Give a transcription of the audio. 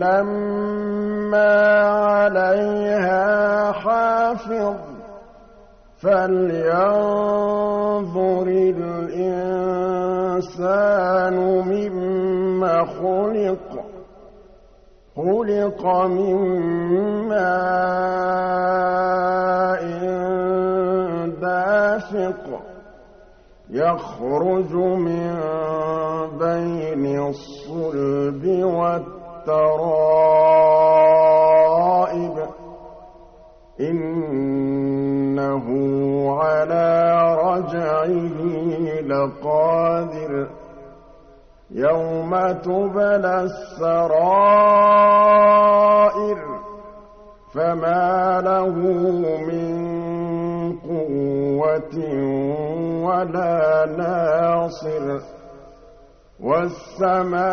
لما عليها حافظ. فلينظر الإنسان مما خلق. خلق من ماء دافق. يخرج من بين الصلب والترائب إنه على رجعه لقادر. يوم تبلى السرائر فما له من قوة ولا ناصر. والسماء